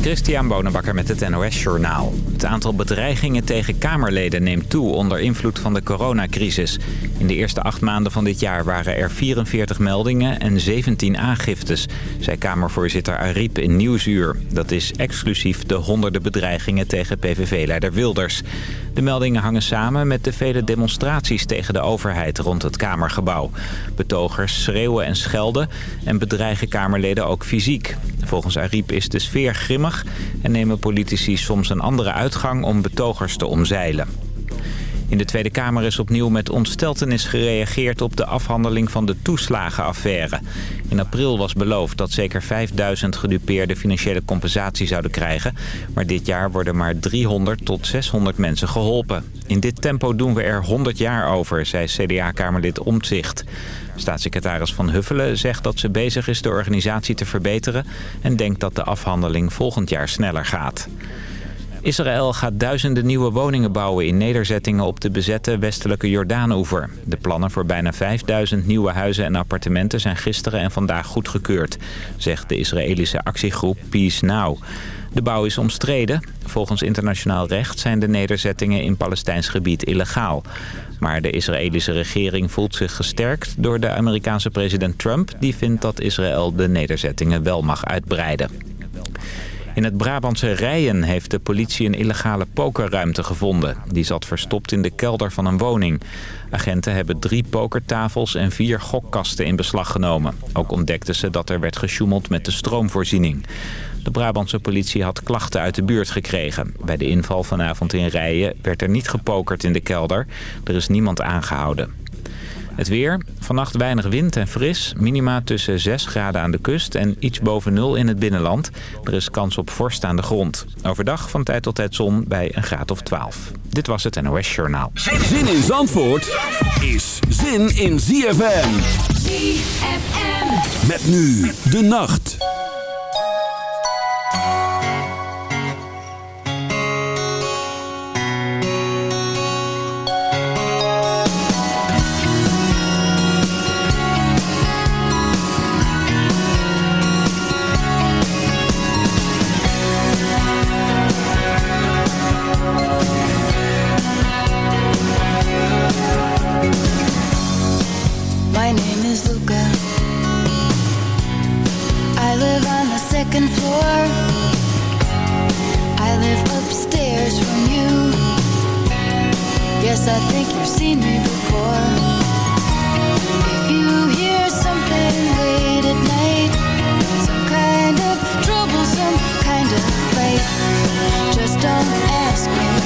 Christian Bonenbakker met het NOS Journaal. Het aantal bedreigingen tegen Kamerleden neemt toe onder invloed van de coronacrisis. In de eerste acht maanden van dit jaar waren er 44 meldingen en 17 aangiftes, zei Kamervoorzitter Ariep in Nieuwsuur. Dat is exclusief de honderden bedreigingen tegen PVV-leider Wilders. De meldingen hangen samen met de vele demonstraties tegen de overheid rond het Kamergebouw. Betogers schreeuwen en schelden en bedreigen Kamerleden ook fysiek. Volgens Ariep is de sfeer grimmig en nemen politici soms een andere uitgang om betogers te omzeilen. In de Tweede Kamer is opnieuw met ontsteltenis gereageerd op de afhandeling van de toeslagenaffaire. In april was beloofd dat zeker 5000 gedupeerden financiële compensatie zouden krijgen. Maar dit jaar worden maar 300 tot 600 mensen geholpen. In dit tempo doen we er 100 jaar over, zei CDA-kamerlid Omtzigt. Staatssecretaris Van Huffelen zegt dat ze bezig is de organisatie te verbeteren... en denkt dat de afhandeling volgend jaar sneller gaat. Israël gaat duizenden nieuwe woningen bouwen in nederzettingen op de bezette westelijke Jordaanoever. De plannen voor bijna 5000 nieuwe huizen en appartementen zijn gisteren en vandaag goedgekeurd, zegt de Israëlische actiegroep Peace Now. De bouw is omstreden. Volgens internationaal recht zijn de nederzettingen in Palestijns gebied illegaal. Maar de Israëlische regering voelt zich gesterkt door de Amerikaanse president Trump... die vindt dat Israël de nederzettingen wel mag uitbreiden. In het Brabantse Rijen heeft de politie een illegale pokerruimte gevonden. Die zat verstopt in de kelder van een woning. Agenten hebben drie pokertafels en vier gokkasten in beslag genomen. Ook ontdekten ze dat er werd gesjoemeld met de stroomvoorziening. De Brabantse politie had klachten uit de buurt gekregen. Bij de inval vanavond in Rijen werd er niet gepokerd in de kelder. Er is niemand aangehouden. Het weer. Vannacht weinig wind en fris. Minima tussen 6 graden aan de kust en iets boven nul in het binnenland. Er is kans op vorst aan de grond. Overdag van tijd tot tijd zon bij een graad of 12. Dit was het NOS Journaal. Zin in Zandvoort is zin in ZFM. ZFM. Met nu de nacht. Just don't ask me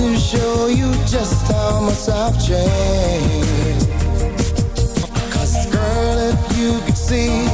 to show you just how much I've changed. Cause girl, if you could see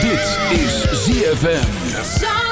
Dit is ZFM.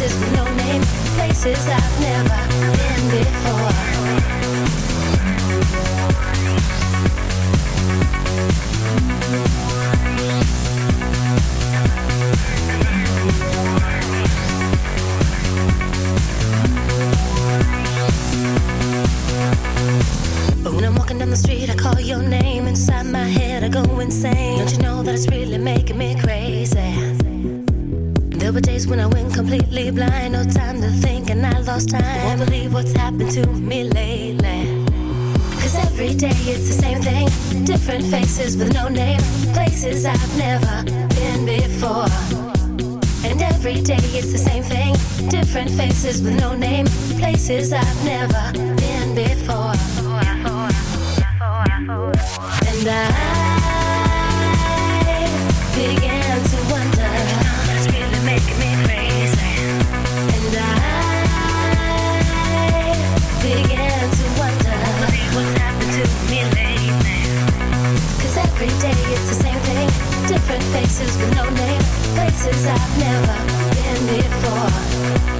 places with no name places I've never been before. faces with no name, places I've never been before. And I began to wonder. It's really making me crazy. And I began to wonder what's happened to me lately. Cause every day it's the same thing, different faces with no name, places I've never been before.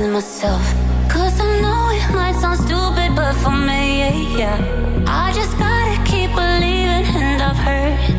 with myself. Cause I know it might sound stupid, but for me, yeah, yeah. I just gotta keep believing, and I've heard.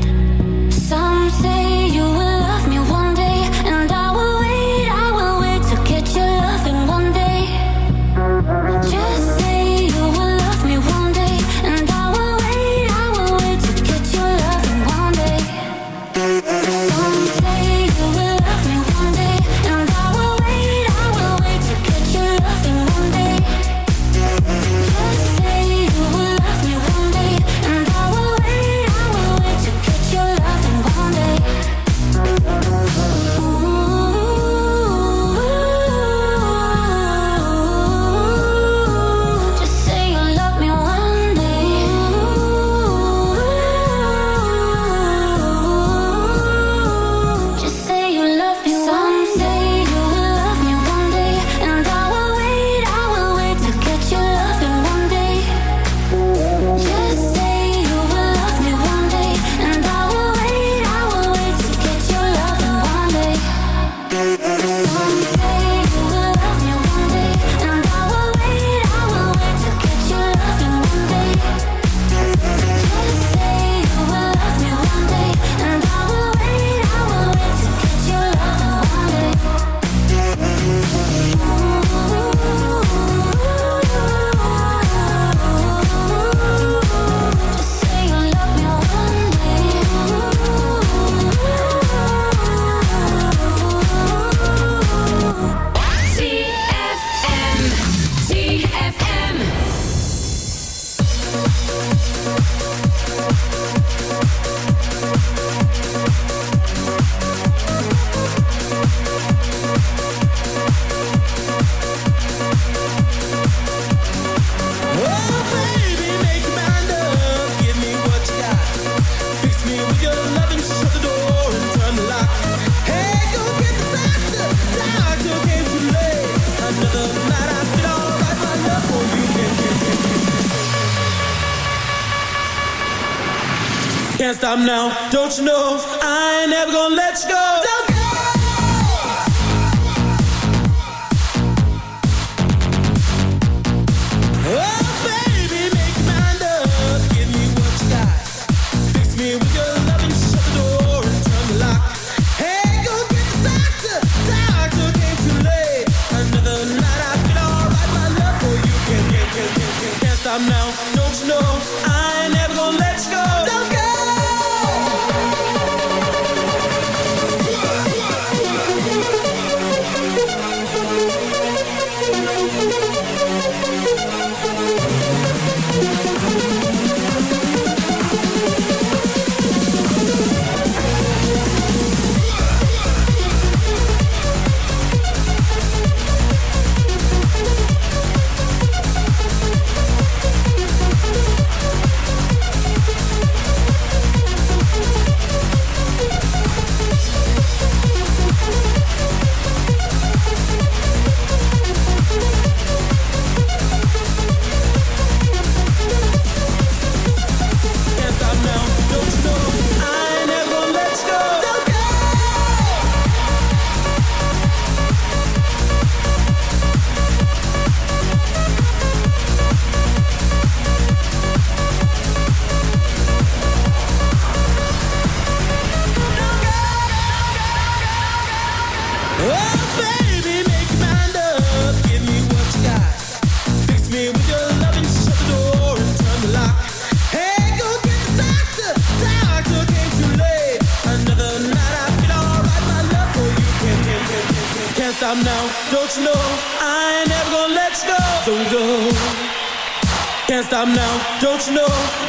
Don't you know?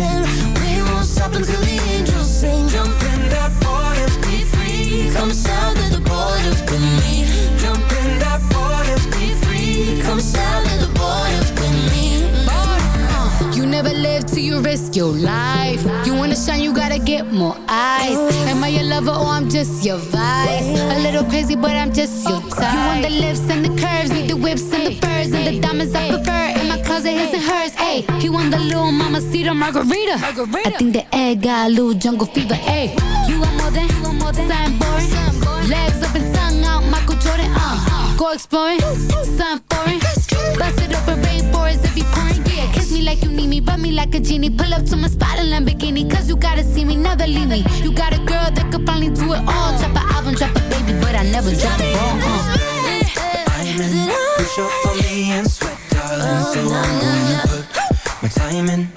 We won't stop until the angels sing. Jump in that water, be free. Come south of the border with me. Jump in that water, be free. Come south of the border with me. Uh. You never live till you risk your life. You wanna shine, you gotta get more eyes. Am I your lover or I'm just your vice? A little crazy, but I'm just your type. You want the lips and the curves, need the whips and the furs and the diamonds I prefer. My closet, his and hers. Ayy, he want the little mama cedar margarita. I think the egg got a little jungle fever. Ayy, you want more than, you want more than something boring. Legs up and tongue out, Michael Jordan. Uh, go exploring, something foreign. Bust it up in rainforest if you pouring. Yeah, kiss me like you need me, rub me like a genie. Pull up to my spot in Lamborghini, cause you gotta see me, never leave me. You got a girl that could finally do it all. Drop an album, drop a baby, but I never drop a ball. Uh. diamond. Push up on me and sweat, darling. So I'm gonna put my time in.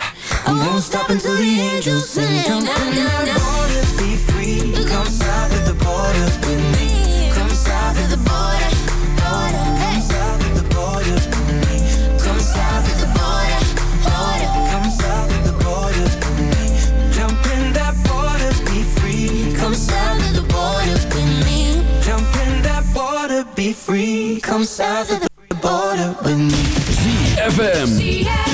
I won't stop until the angels sing. Jump in that water, be free. Come south of the border with me. Come south of the border, border. Come south of the border with me. Come south of the border, border. Come south of the border with me. Jump in that water, be free. Come south of the border with me. Jump in that water, be free. Come south of the border with me. ZFM.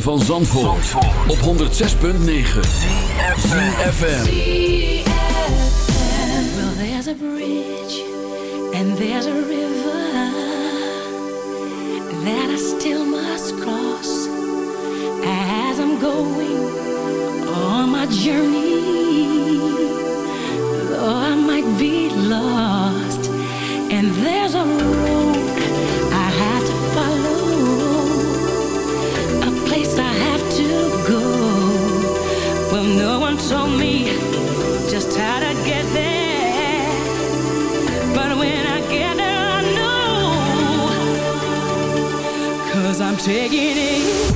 van Zandvoort, op 106.9 ZFM Well there's a bridge and there's a river That I still must cross As I'm going on my journey. Though I might be lost And there's a road Take it easy.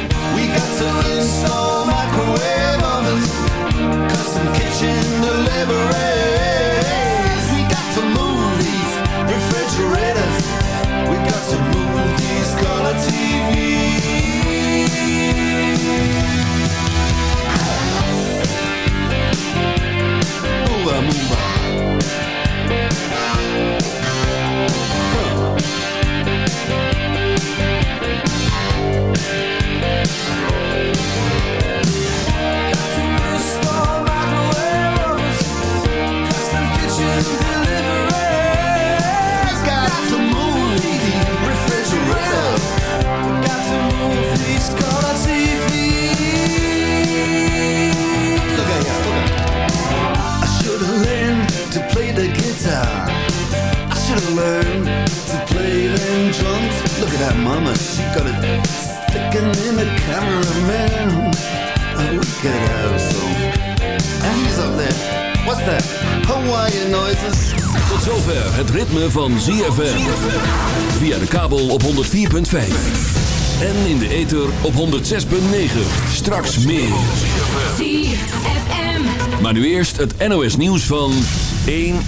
We got to install microwave ovens, custom kitchen deliveries. Mama, she got it sticking in the cameraman. Oh, we could have some. And he's up there. What's that? Hawaiian noises. Tot zover het ritme van ZFM. Via de kabel op 104.5. En in de ether op 106.9. Straks meer. ZFM. Maar nu eerst het NOS nieuws van 1 uur.